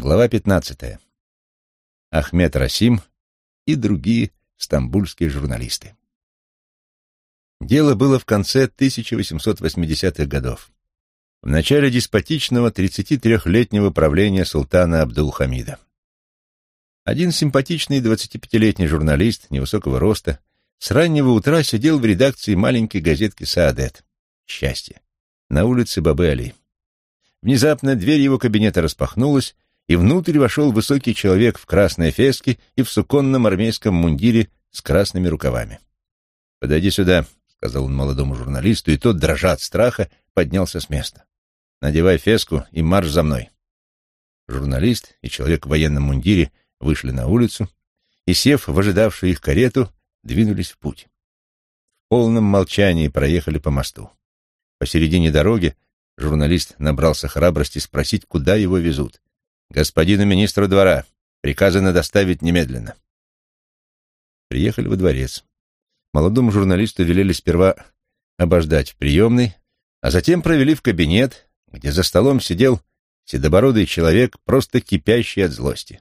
Глава 15. Ахмед Расим и другие стамбульские журналисты. Дело было в конце 1880-х годов, в начале деспотичного 33-летнего правления султана Абдул-Хамида. Один симпатичный 25-летний журналист невысокого роста с раннего утра сидел в редакции маленькой газетки «Саадет» «Счастье» на улице Бабы-Али. Внезапно дверь его кабинета распахнулась, и внутрь вошел высокий человек в красной феске и в суконном армейском мундире с красными рукавами. «Подойди сюда», — сказал он молодому журналисту, и тот, дрожа от страха, поднялся с места. «Надевай феску и марш за мной». Журналист и человек в военном мундире вышли на улицу и, сев в ожидавшую их карету, двинулись в путь. В полном молчании проехали по мосту. Посередине дороги журналист набрался храбрости спросить, куда его везут. «Господину министру двора приказано доставить немедленно». Приехали во дворец. Молодому журналисту велели сперва обождать в приемной, а затем провели в кабинет, где за столом сидел седобородый человек, просто кипящий от злости.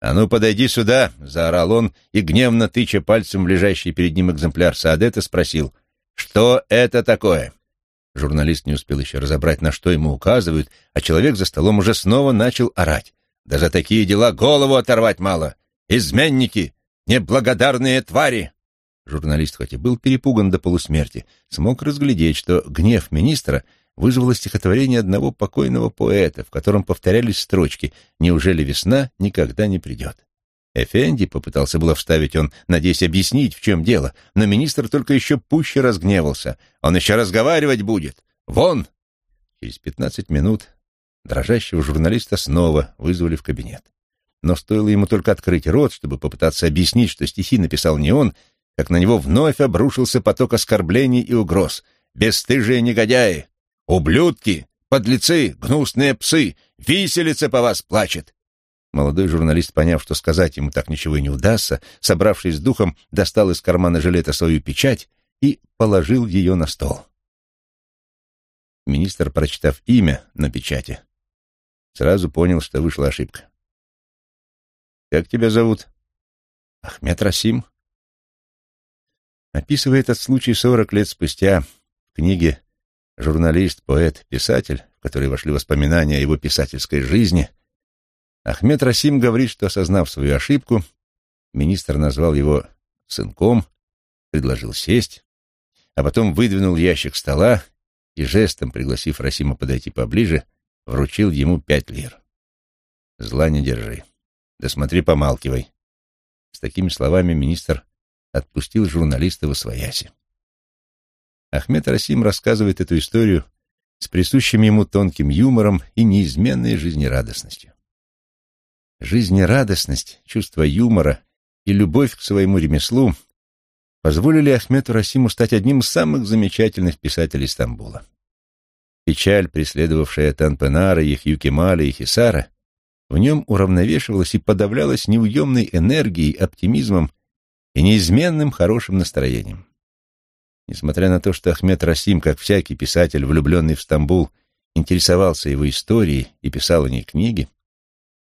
«А ну, подойди сюда!» — заорал он и, гневно тыча пальцем в лежащий перед ним экземпляр Саадета, спросил, «Что это такое?» Журналист не успел еще разобрать, на что ему указывают, а человек за столом уже снова начал орать. «Да за такие дела голову оторвать мало! Изменники! Неблагодарные твари!» Журналист, хоть и был перепуган до полусмерти, смог разглядеть, что гнев министра вызвало стихотворение одного покойного поэта, в котором повторялись строчки «Неужели весна никогда не придет?». Эфенди попытался было вставить он, надеясь объяснить, в чем дело, но министр только еще пуще разгневался. Он еще разговаривать будет. Вон! Через пятнадцать минут дрожащего журналиста снова вызвали в кабинет. Но стоило ему только открыть рот, чтобы попытаться объяснить, что стихи написал не он, как на него вновь обрушился поток оскорблений и угроз. «Бесстыжие негодяи! Ублюдки! Подлецы! Гнусные псы! Виселица по вас плачет! Молодой журналист, поняв, что сказать ему так ничего и не удастся, собравшись с духом, достал из кармана жилета свою печать и положил ее на стол. Министр, прочитав имя на печати, сразу понял, что вышла ошибка. «Как тебя зовут?» «Ахмед Расим». Описывая этот случай сорок лет спустя в книге «Журналист, поэт, писатель», в которой вошли воспоминания о его писательской жизни, Ахмед Расим говорит, что, осознав свою ошибку, министр назвал его сынком, предложил сесть, а потом выдвинул ящик стола и, жестом пригласив Расима подойти поближе, вручил ему пять лир. «Зла не держи. Да смотри, помалкивай». С такими словами министр отпустил журналиста в освояси. Ахмед Расим рассказывает эту историю с присущим ему тонким юмором и неизменной жизнерадостностью. Жизнерадостность, чувство юмора и любовь к своему ремеслу позволили Ахмету Расиму стать одним из самых замечательных писателей Стамбула. Печаль, преследовавшая Танпенара, Яхью Кемаля и Хисара, в нем уравновешивалась и подавлялась неуемной энергией, оптимизмом и неизменным хорошим настроением. Несмотря на то, что Ахмед Расим, как всякий писатель, влюбленный в Стамбул, интересовался его историей и писал о ней книги,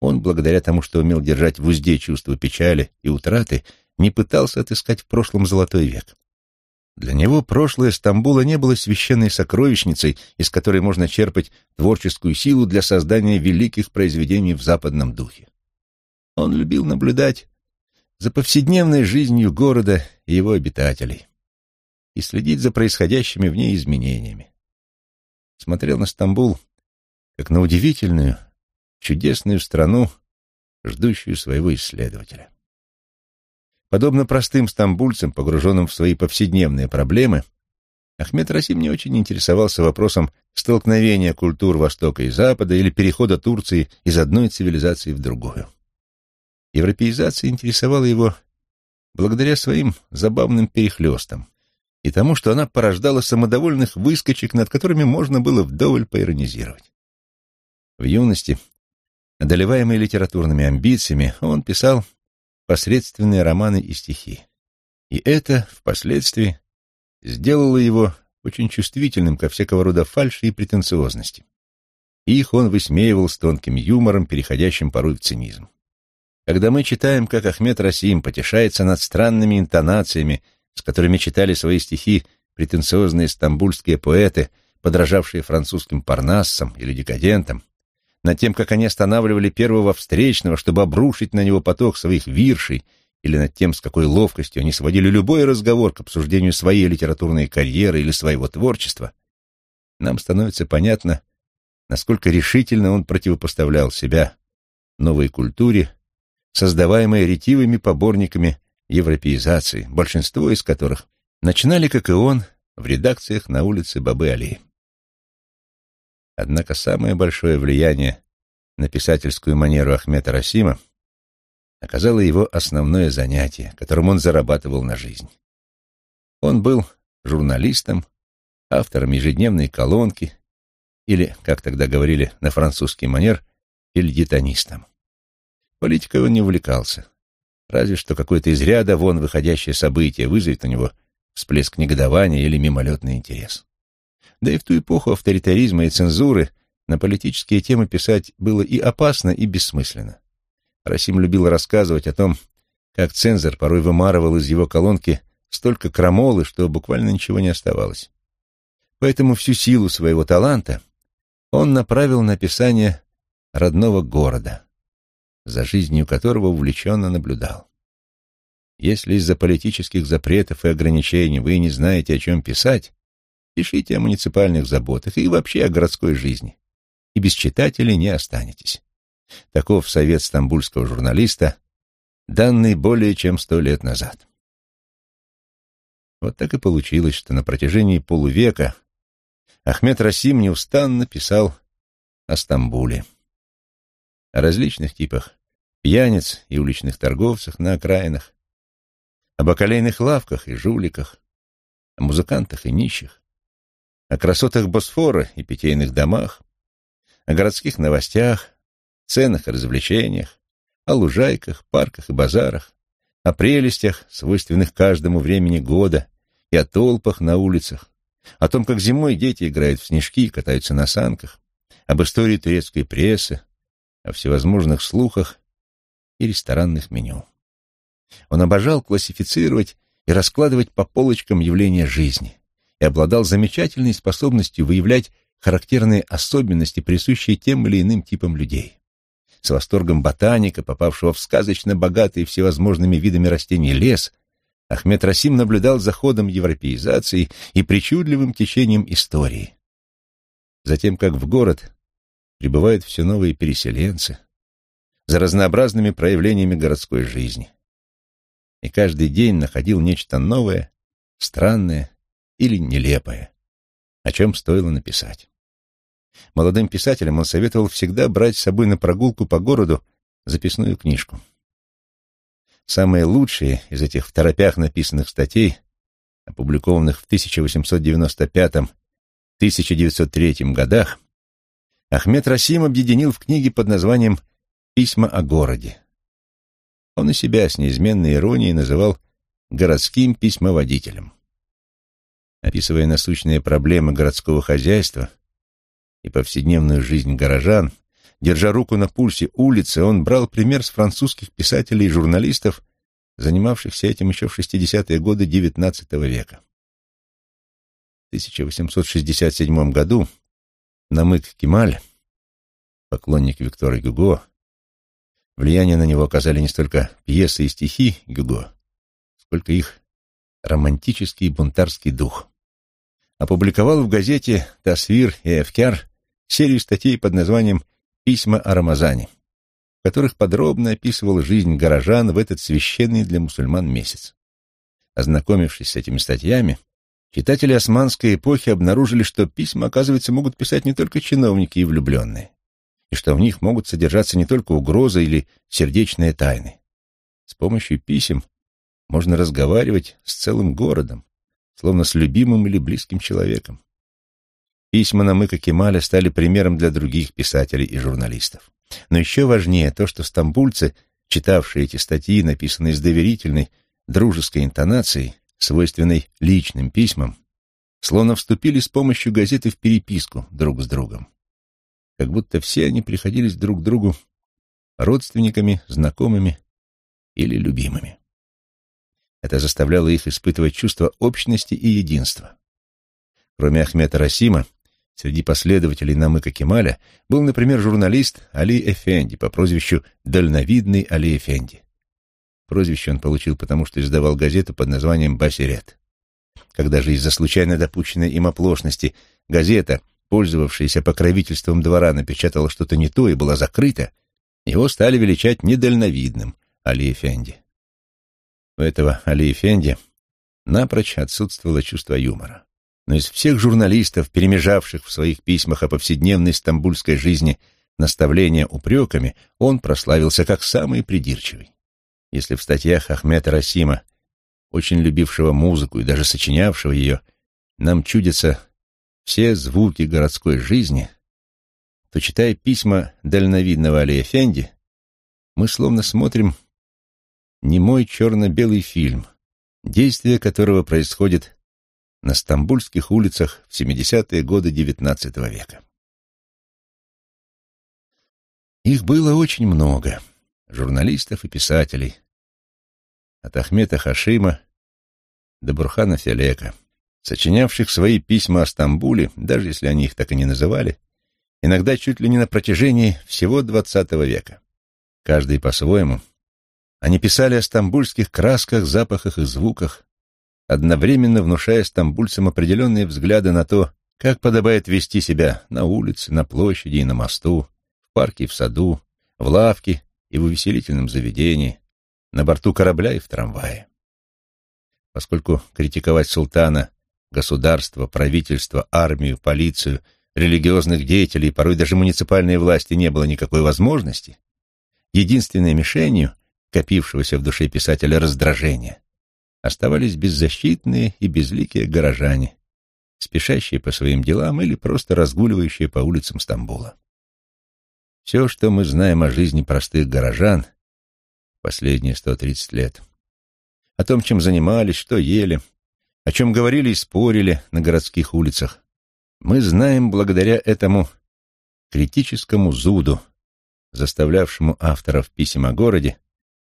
он, благодаря тому, что умел держать в узде чувство печали и утраты, не пытался отыскать в прошлом золотой век. Для него прошлое Стамбула не было священной сокровищницей, из которой можно черпать творческую силу для создания великих произведений в западном духе. Он любил наблюдать за повседневной жизнью города и его обитателей и следить за происходящими в ней изменениями. Смотрел на Стамбул как на удивительную, чудесную страну, ждущую своего исследователя. Подобно простым стамбульцам, погруженным в свои повседневные проблемы, Ахмед Расим не очень интересовался вопросом столкновения культур Востока и Запада или перехода Турции из одной цивилизации в другую. Европеизация интересовала его благодаря своим забавным перехлестам и тому, что она порождала самодовольных выскочек, над которыми можно было вдоволь поиронизировать. В юности Одолеваемый литературными амбициями, он писал посредственные романы и стихи. И это, впоследствии, сделало его очень чувствительным ко всякого рода фальши и претенциозности. их он высмеивал с тонким юмором, переходящим порой в цинизм. Когда мы читаем, как Ахмед Расим потешается над странными интонациями, с которыми читали свои стихи претенциозные стамбульские поэты, подражавшие французским парнассам или декадентам, над тем, как они останавливали первого встречного, чтобы обрушить на него поток своих виршей, или над тем, с какой ловкостью они сводили любой разговор к обсуждению своей литературной карьеры или своего творчества, нам становится понятно, насколько решительно он противопоставлял себя новой культуре, создаваемой ретивыми поборниками европеизации, большинство из которых начинали, как и он, в редакциях на улице Бабы-Али. Однако самое большое влияние на писательскую манеру Ахмета Расима оказало его основное занятие, которым он зарабатывал на жизнь. Он был журналистом, автором ежедневной колонки или, как тогда говорили на французский манер, эльдитонистом. Политикой он не увлекался, разве что какое-то из ряда вон выходящее событие вызовет у него всплеск негодования или мимолетный интерес. Да и в ту эпоху авторитаризма и цензуры на политические темы писать было и опасно, и бессмысленно. Расим любил рассказывать о том, как цензор порой вымарывал из его колонки столько крамолы, что буквально ничего не оставалось. Поэтому всю силу своего таланта он направил на описание родного города, за жизнью которого увлеченно наблюдал. Если из-за политических запретов и ограничений вы не знаете, о чем писать, пишите о муниципальных заботах и вообще о городской жизни, и без читателей не останетесь. Таков совет стамбульского журналиста, данный более чем сто лет назад. Вот так и получилось, что на протяжении полувека Ахмед Расим неустанно писал о Стамбуле, о различных типах пьяниц и уличных торговцах на окраинах, о бакалейных лавках и жуликах, о музыкантах и нищих, о красотах Босфора и питейных домах, о городских новостях, ценах и развлечениях, о лужайках, парках и базарах, о прелестях, свойственных каждому времени года, и о толпах на улицах, о том, как зимой дети играют в снежки и катаются на санках, об истории турецкой прессы, о всевозможных слухах и ресторанных меню. Он обожал классифицировать и раскладывать по полочкам явления жизни и обладал замечательной способностью выявлять характерные особенности, присущие тем или иным типам людей. С восторгом ботаника, попавшего в сказочно богатый всевозможными видами растений лес, Ахмед Расим наблюдал за ходом европеизации и причудливым течением истории. Затем, как в город прибывают все новые переселенцы, за разнообразными проявлениями городской жизни и каждый день находил нечто новое, странное или нелепое, о чем стоило написать. Молодым писателям он советовал всегда брать с собой на прогулку по городу записную книжку. Самые лучшие из этих в торопях написанных статей, опубликованных в 1895-1903 годах, Ахмед Расим объединил в книге под названием «Письма о городе», он и себя с неизменной иронией называл городским письмоводителем. Описывая насущные проблемы городского хозяйства и повседневную жизнь горожан, держа руку на пульсе улицы, он брал пример с французских писателей и журналистов, занимавшихся этим еще в 60-е годы XIX века. В 1867 году Намык Кемаль, поклонник Виктора Гюго, Влияние на него оказали не столько пьесы и стихи Гюго, сколько их романтический бунтарский дух. Опубликовал в газете «Тасвир» и «Эфкяр» серию статей под названием «Письма о Рамазане», в которых подробно описывал жизнь горожан в этот священный для мусульман месяц. Ознакомившись с этими статьями, читатели османской эпохи обнаружили, что письма, оказывается, могут писать не только чиновники и влюбленные и что в них могут содержаться не только угрозы или сердечные тайны. С помощью писем можно разговаривать с целым городом, словно с любимым или близким человеком. Письма Намыка Кемаля стали примером для других писателей и журналистов. Но еще важнее то, что стамбульцы, читавшие эти статьи, написанные с доверительной, дружеской интонацией, свойственной личным письмам, словно вступили с помощью газеты в переписку друг с другом. как будто все они приходились друг другу родственниками, знакомыми или любимыми. Это заставляло их испытывать чувство общности и единства. Кроме Ахмета Расима, среди последователей Намыка Кемаля был, например, журналист Али Эфенди по прозвищу «Дальновидный Али Эфенди». Прозвище он получил потому, что издавал газету под названием «Басирет». Когда же из-за случайно допущенной им оплошности газета, пользовавшаяся покровительством двора, напечатала что-то не то и была закрыта, его стали величать недальновидным Али Эфенди. У этого Али Эфенди напрочь отсутствовало чувство юмора. Но из всех журналистов, перемежавших в своих письмах о повседневной стамбульской жизни наставления упреками, он прославился как самый придирчивый. Если в статьях Ахмета Расима, очень любившего музыку и даже сочинявшего ее, нам чудятся все звуки городской жизни, то, читая письма дальновидного Али Эфенди, мы словно смотрим немой черно-белый фильм, действие которого происходит на стамбульских улицах в 70-е годы XIX века. Их было очень много, журналистов и писателей, от Ахмета Хашима до Бурхана Фелека, сочинявших свои письма о Стамбуле, даже если они их так и не называли, иногда чуть ли не на протяжении всего XX века. Каждый по-своему. Они писали о стамбульских красках, запахах и звуках, одновременно внушая стамбульцам определенные взгляды на то, как подобает вести себя на улице, на площади и на мосту, в парке и в саду, в лавке и в увеселительном заведении, на борту корабля и в трамвае. Поскольку критиковать султана, государство, правительство, армию, полицию, религиозных деятелей, порой даже муниципальные власти не было никакой возможности, единственной мишенью, копившегося в душе писателя раздражения, оставались беззащитные и безликие горожане, спешащие по своим делам или просто разгуливающие по улицам Стамбула. Все, что мы знаем о жизни простых горожан последние 130 лет, о том, чем занимались, что ели, о чем говорили и спорили на городских улицах, мы знаем благодаря этому критическому зуду, заставлявшему авторов писем о городе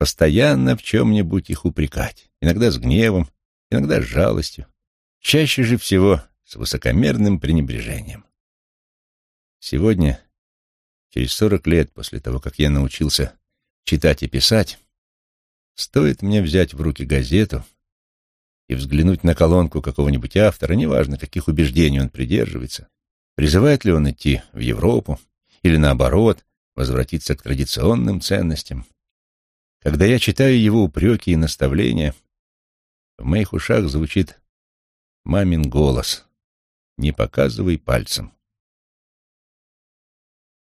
постоянно в чем-нибудь их упрекать, иногда с гневом, иногда с жалостью, чаще же всего с высокомерным пренебрежением. Сегодня, через сорок лет после того, как я научился читать и писать, стоит мне взять в руки газету и взглянуть на колонку какого-нибудь автора, неважно, каких убеждений он придерживается, призывает ли он идти в Европу или, наоборот, возвратиться к традиционным ценностям, когда я читаю его упреки и наставления, в моих ушах звучит мамин голос «Не показывай пальцем».